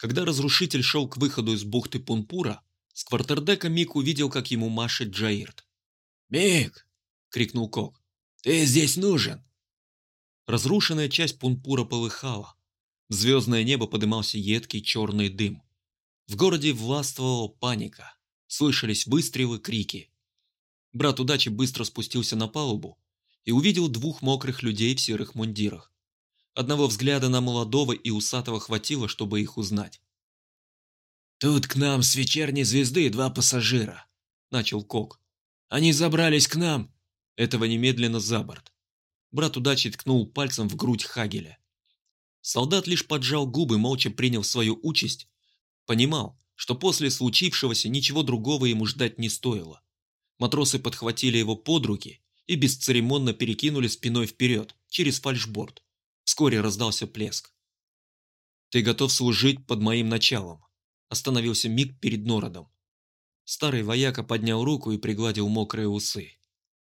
Когда разрушитель шел к выходу из бухты Пунпура, с квартердека Мик увидел, как ему машет Джаирт. «Мик!» — крикнул Кок. «Ты здесь нужен!» Разрушенная часть Пунпура полыхала. В звездное небо подымался едкий черный дым. В городе властвовала паника. Слышались выстрелы, крики. Брат удачи быстро спустился на палубу и увидел двух мокрых людей в серых мундирах. Одного взгляда на молодого и усатого хватило, чтобы их узнать. «Тут к нам с вечерней звезды два пассажира», — начал Кок. «Они забрались к нам». Этого немедленно за борт. Брат удачи ткнул пальцем в грудь Хагеля. Солдат лишь поджал губы, молча принял свою участь. Понимал, что после случившегося ничего другого ему ждать не стоило. Матросы подхватили его под руки и бесцеремонно перекинули спиной вперед, через фальшборд. Вскоре раздался плеск. «Ты готов служить под моим началом?» Остановился миг перед Нородом. Старый вояка поднял руку и пригладил мокрые усы.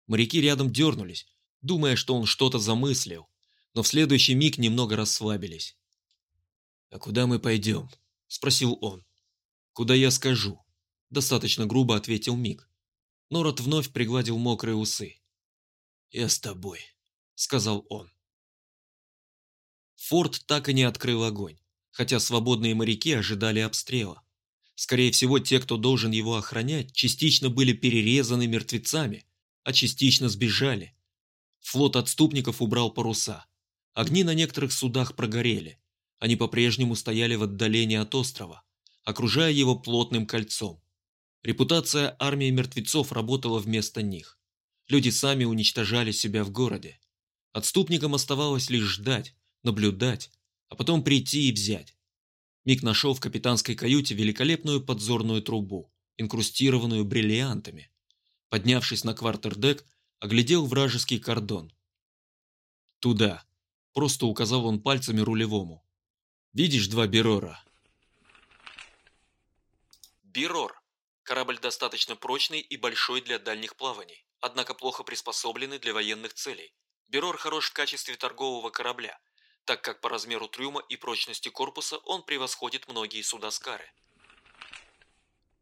Моряки рядом дернулись, думая, что он что-то замыслил, но в следующий миг немного расслабились. «А куда мы пойдем?» – спросил он. «Куда я скажу?» – достаточно грубо ответил Мик. Нород вновь пригладил мокрые усы. «Я с тобой», – сказал он. Форт так и не открыл огонь, хотя свободные моряки ожидали обстрела. Скорее всего, те, кто должен его охранять, частично были перерезаны мертвецами, а частично сбежали. Флот отступников убрал паруса. Огни на некоторых судах прогорели. Они по-прежнему стояли в отдалении от острова, окружая его плотным кольцом. Репутация армии мертвецов работала вместо них. Люди сами уничтожали себя в городе. Отступникам оставалось лишь ждать, наблюдать, а потом прийти и взять. Мик нашел в капитанской каюте великолепную подзорную трубу, инкрустированную бриллиантами. Поднявшись на квартердек, оглядел вражеский кордон. «Туда», – просто указал он пальцами рулевому. «Видишь два Берора?» Берор – корабль достаточно прочный и большой для дальних плаваний, однако плохо приспособленный для военных целей. Берор хорош в качестве торгового корабля – так как по размеру трюма и прочности корпуса он превосходит многие суда Скары.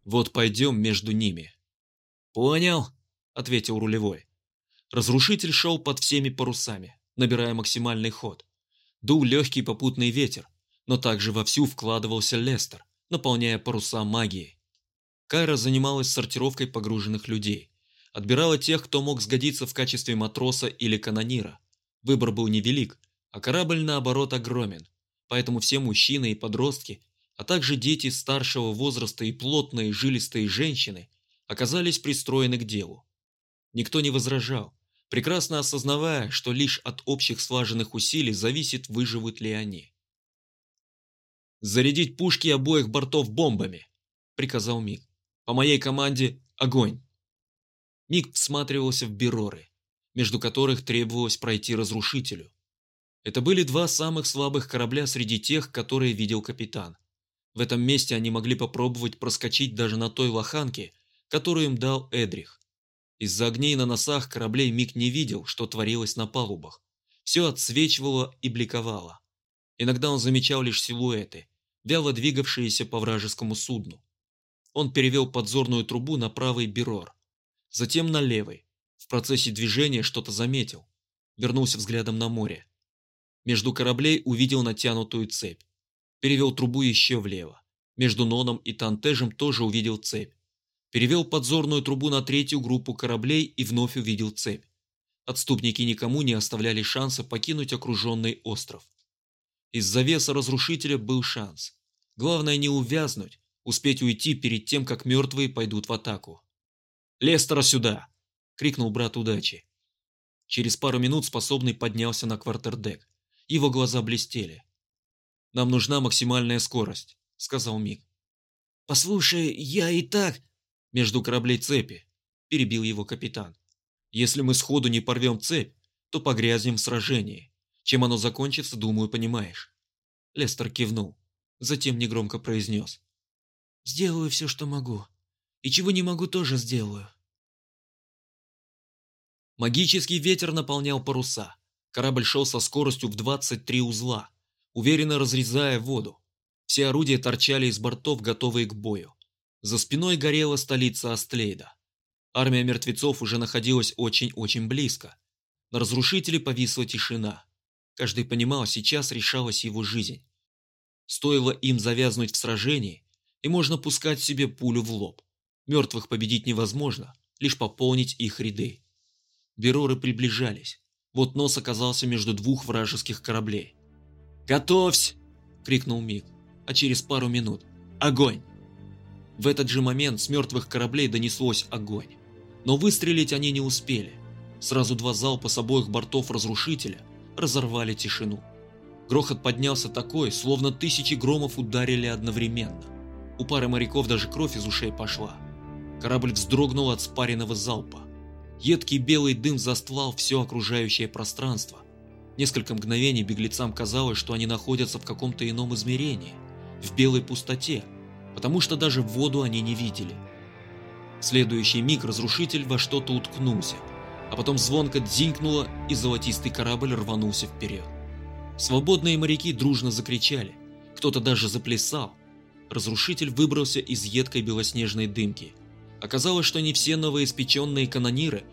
«Вот пойдем между ними». «Понял», — ответил рулевой. Разрушитель шел под всеми парусами, набирая максимальный ход. Дул легкий попутный ветер, но также вовсю вкладывался Лестер, наполняя паруса магией. Кайра занималась сортировкой погруженных людей. Отбирала тех, кто мог сгодиться в качестве матроса или канонира. Выбор был невелик, а корабль, наоборот, огромен. Поэтому все мужчины и подростки, а также дети старшего возраста и плотные жилистые женщины оказались пристроены к делу. Никто не возражал, прекрасно осознавая, что лишь от общих слаженных усилий зависит, выживут ли они. «Зарядить пушки обоих бортов бомбами!» – приказал Мик. «По моей команде – огонь!» Мик всматривался в Бероры, между которых требовалось пройти разрушителю. Это были два самых слабых корабля среди тех, которые видел капитан. В этом месте они могли попробовать проскочить даже на той лоханке, которую им дал Эдрих. Из-за огней на носах кораблей Мик не видел, что творилось на палубах. Все отсвечивало и бликовало. Иногда он замечал лишь силуэты, вяло двигавшиеся по вражескому судну. Он перевел подзорную трубу на правый берор, затем на левый. В процессе движения что-то заметил. Вернулся взглядом на море. Между кораблей увидел натянутую цепь. Перевел трубу еще влево. Между Ноном и Тантежем тоже увидел цепь. Перевел подзорную трубу на третью группу кораблей и вновь увидел цепь. Отступники никому не оставляли шанса покинуть окруженный остров. Из завеса разрушителя был шанс. Главное не увязнуть, успеть уйти перед тем, как мертвые пойдут в атаку. «Лестера сюда!» — крикнул брат удачи. Через пару минут способный поднялся на квартердек. Его глаза блестели. «Нам нужна максимальная скорость», — сказал Мик. «Послушай, я и так...» «Между кораблей цепи», — перебил его капитан. «Если мы сходу не порвем цепь, то погрязнем в сражении. Чем оно закончится, думаю, понимаешь». Лестер кивнул, затем негромко произнес. «Сделаю все, что могу. И чего не могу, тоже сделаю». Магический ветер наполнял паруса. Корабль шел со скоростью в 23 узла, уверенно разрезая воду. Все орудия торчали из бортов, готовые к бою. За спиной горела столица Астлейда. Армия мертвецов уже находилась очень-очень близко. На разрушителе повисла тишина. Каждый понимал, сейчас решалась его жизнь. Стоило им завязнуть в сражении, и можно пускать себе пулю в лоб. Мертвых победить невозможно, лишь пополнить их ряды. Бероры приближались. Вот нос оказался между двух вражеских кораблей. «Готовься!» – крикнул Миг. А через пару минут «Огонь!» В этот же момент с мертвых кораблей донеслось огонь. Но выстрелить они не успели. Сразу два залпа с обоих бортов разрушителя разорвали тишину. Грохот поднялся такой, словно тысячи громов ударили одновременно. У пары моряков даже кровь из ушей пошла. Корабль вздрогнул от спаренного залпа. Едкий белый дым застлал все окружающее пространство. Несколько мгновений беглецам казалось, что они находятся в каком-то ином измерении, в белой пустоте, потому что даже воду они не видели. В следующий миг разрушитель во что-то уткнулся, а потом звонко дзинькнуло, и золотистый корабль рванулся вперед. Свободные моряки дружно закричали, кто-то даже заплясал. Разрушитель выбрался из едкой белоснежной дымки. Оказалось, что не все новоиспеченные канониры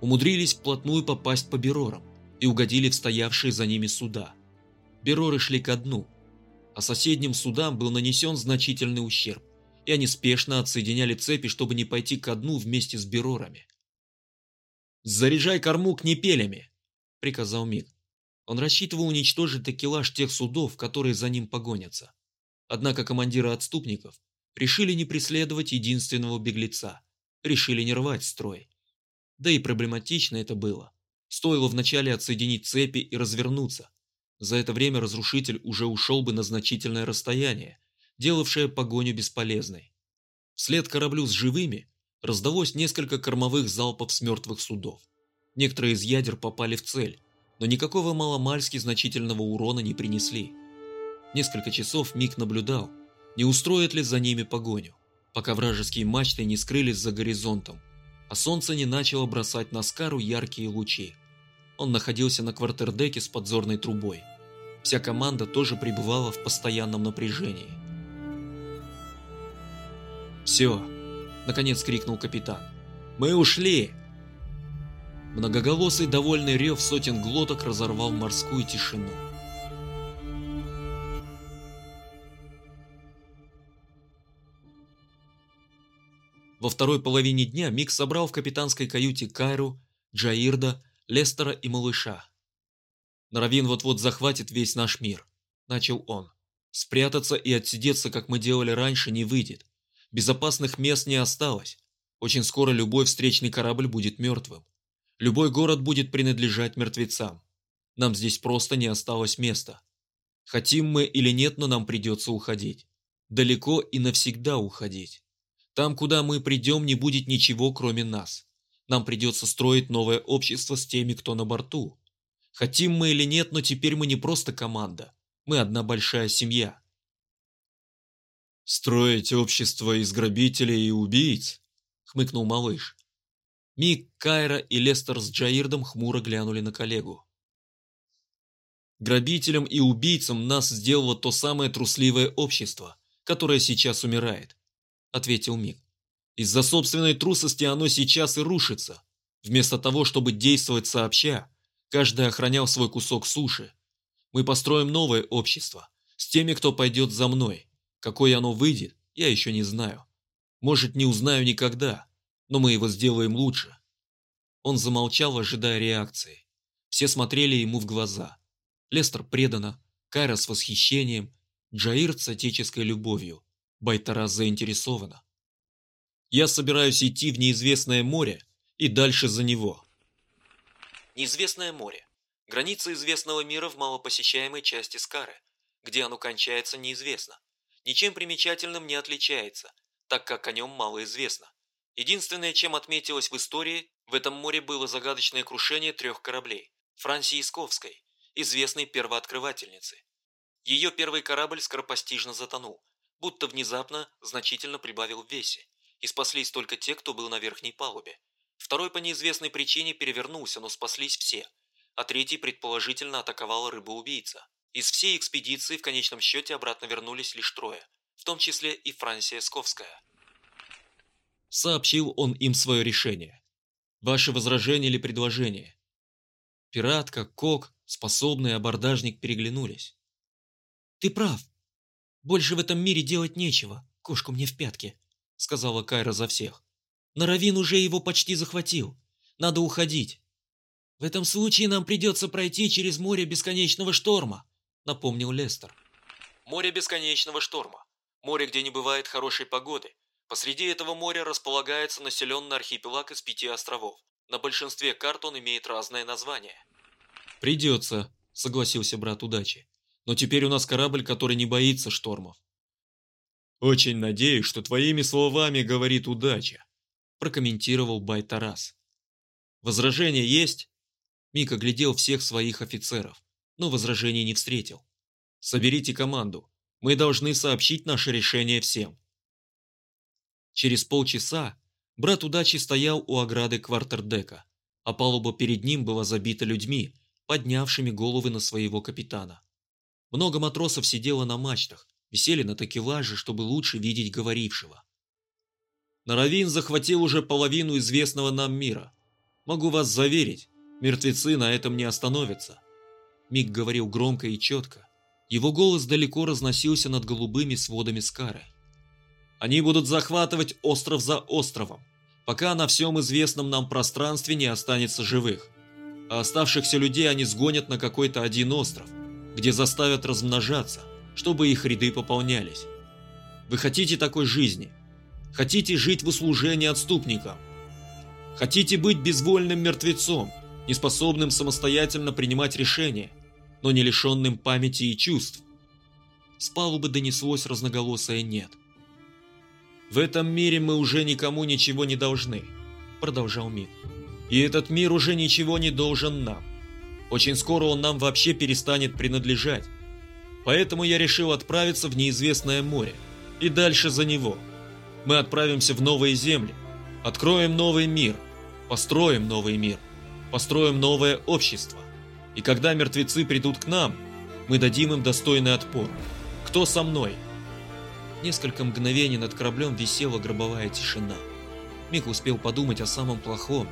умудрились вплотную попасть по берорам и угодили в стоявшие за ними суда. Бероры шли ко дну, а соседним судам был нанесен значительный ущерб, и они спешно отсоединяли цепи, чтобы не пойти ко дну вместе с берорами. «Заряжай корму кнепелями!» – приказал Миг. Он рассчитывал уничтожить такелаж тех судов, которые за ним погонятся. Однако командиры отступников решили не преследовать единственного беглеца, решили не рвать строй. Да и проблематично это было. Стоило вначале отсоединить цепи и развернуться. За это время разрушитель уже ушел бы на значительное расстояние, делавшее погоню бесполезной. Вслед кораблю с живыми раздалось несколько кормовых залпов с мертвых судов. Некоторые из ядер попали в цель, но никакого маломальски значительного урона не принесли. Несколько часов Мик наблюдал, не устроит ли за ними погоню, пока вражеские мачты не скрылись за горизонтом, а солнце не начало бросать на Скару яркие лучи. Он находился на квартердеке с подзорной трубой. Вся команда тоже пребывала в постоянном напряжении. «Все!» – наконец крикнул капитан. «Мы ушли!» Многоголосый довольный рев сотен глоток разорвал морскую тишину. Во второй половине дня Мик собрал в капитанской каюте Кайру, Джаирда, Лестера и малыша. «Наравин вот-вот захватит весь наш мир», – начал он. «Спрятаться и отсидеться, как мы делали раньше, не выйдет. Безопасных мест не осталось. Очень скоро любой встречный корабль будет мертвым. Любой город будет принадлежать мертвецам. Нам здесь просто не осталось места. Хотим мы или нет, но нам придется уходить. Далеко и навсегда уходить. Там, куда мы придем, не будет ничего, кроме нас. Нам придется строить новое общество с теми, кто на борту. Хотим мы или нет, но теперь мы не просто команда. Мы одна большая семья. «Строить общество из грабителей и убийц?» — хмыкнул малыш. Мик, Кайра и Лестер с Джаирдом хмуро глянули на коллегу. Грабителям и убийцам нас сделало то самое трусливое общество, которое сейчас умирает. – ответил Мик. «Из-за собственной трусости оно сейчас и рушится. Вместо того, чтобы действовать сообща, каждый охранял свой кусок суши. Мы построим новое общество, с теми, кто пойдет за мной. Какое оно выйдет, я еще не знаю. Может, не узнаю никогда, но мы его сделаем лучше». Он замолчал, ожидая реакции. Все смотрели ему в глаза. Лестер преданно, Кайра с восхищением, Джаир с отеческой любовью. Байтарас заинтересована. Я собираюсь идти в неизвестное море и дальше за него. Неизвестное море. Граница известного мира в малопосещаемой части Скары. Где оно кончается, неизвестно. Ничем примечательным не отличается, так как о нем мало известно. Единственное, чем отметилось в истории, в этом море было загадочное крушение трех кораблей. Франсии Сковской, известной первооткрывательницы. Ее первый корабль скоропостижно затонул, будто внезапно значительно прибавил в весе, и спаслись только те, кто был на верхней палубе. Второй по неизвестной причине перевернулся, но спаслись все, а третий предположительно атаковала рыба-убийца. Из всей экспедиции в конечном счете обратно вернулись лишь трое, в том числе и Франсия Сковская. Сообщил он им свое решение. Ваши возражения или предложения? Пиратка, Кок, способный абордажник переглянулись. «Ты прав. Больше в этом мире делать нечего, кошку мне в пятки», — сказала Кайра за всех. «Наравин уже его почти захватил. Надо уходить». «В этом случае нам придется пройти через море бесконечного шторма», — напомнил Лестер. «Море бесконечного шторма. Море, где не бывает хорошей погоды. Посреди этого моря располагается населенный архипелаг из пяти островов. На большинстве карт он имеет разное название». «Придется», — согласился брат удачи. «Но теперь у нас корабль, который не боится штормов». «Очень надеюсь, что твоими словами говорит удача», — прокомментировал Бай Тарас. «Возражения есть?» Мик оглядел всех своих офицеров, но возражений не встретил. «Соберите команду. Мы должны сообщить наше решение всем». Через полчаса брат удачи стоял у ограды квартердека, а палуба перед ним была забита людьми, поднявшими головы на своего капитана. Много матросов сидело на мачтах, висели на такелаже, чтобы лучше видеть говорившего. Наравин захватил уже половину известного нам мира. Могу вас заверить, мертвецы на этом не остановятся. Мик говорил громко и четко. Его голос далеко разносился над голубыми сводами Скары. Они будут захватывать остров за островом, пока на всем известном нам пространстве не останется живых а оставшихся людей они сгонят на какой-то один остров, где заставят размножаться, чтобы их ряды пополнялись. Вы хотите такой жизни? Хотите жить в услужении отступникам? Хотите быть безвольным мертвецом, неспособным самостоятельно принимать решения, но не лишенным памяти и чувств? С палубы донеслось разноголосое «нет». «В этом мире мы уже никому ничего не должны», — продолжал Мик. И этот мир уже ничего не должен нам. Очень скоро он нам вообще перестанет принадлежать. Поэтому я решил отправиться в неизвестное море. И дальше за него. Мы отправимся в новые земли. Откроем новый мир. Построим новый мир. Построим новое общество. И когда мертвецы придут к нам, мы дадим им достойный отпор. Кто со мной? Несколько мгновений над кораблем висела гробовая тишина. Мик успел подумать о самом плохом,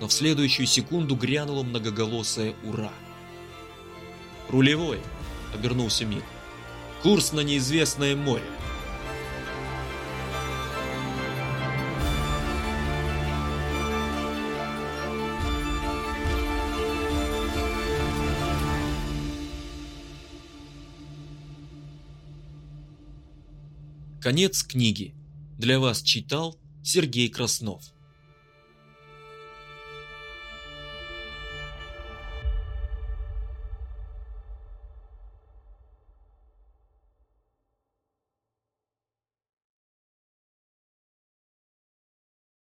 но в следующую секунду грянуло многоголосое «Ура!». «Рулевой!» — обернулся Мик. «Курс на неизвестное море!» Конец книги. Для вас читал Сергей Краснов.